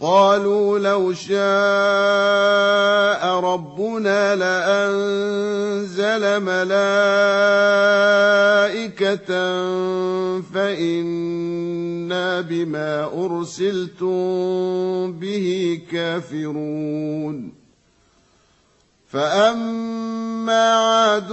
قالوا لو شاء ربنا لأنزل ملائكة فإنا بما أرسلتم به كافرون. فأما عاد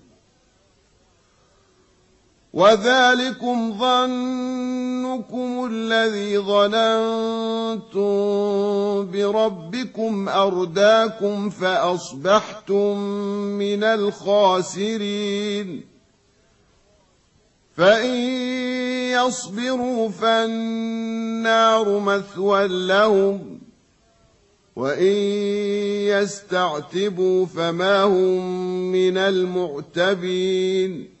وذلكم ظنكم الذي ظننتم بربكم أرداكم فأصبحتم من الخاسرين. فإن يصبروا فالنار مثوى لهم وإن يستعتبوا فما هم من المعتبين.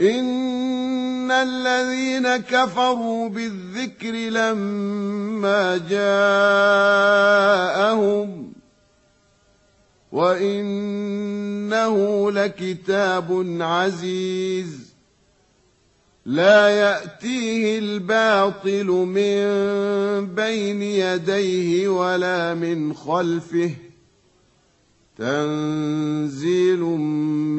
ان الذين كفروا بالذكر لما جاءهم وانه لكتاب عزيز لا ياتيه الباطل من بين يديه ولا من خلفه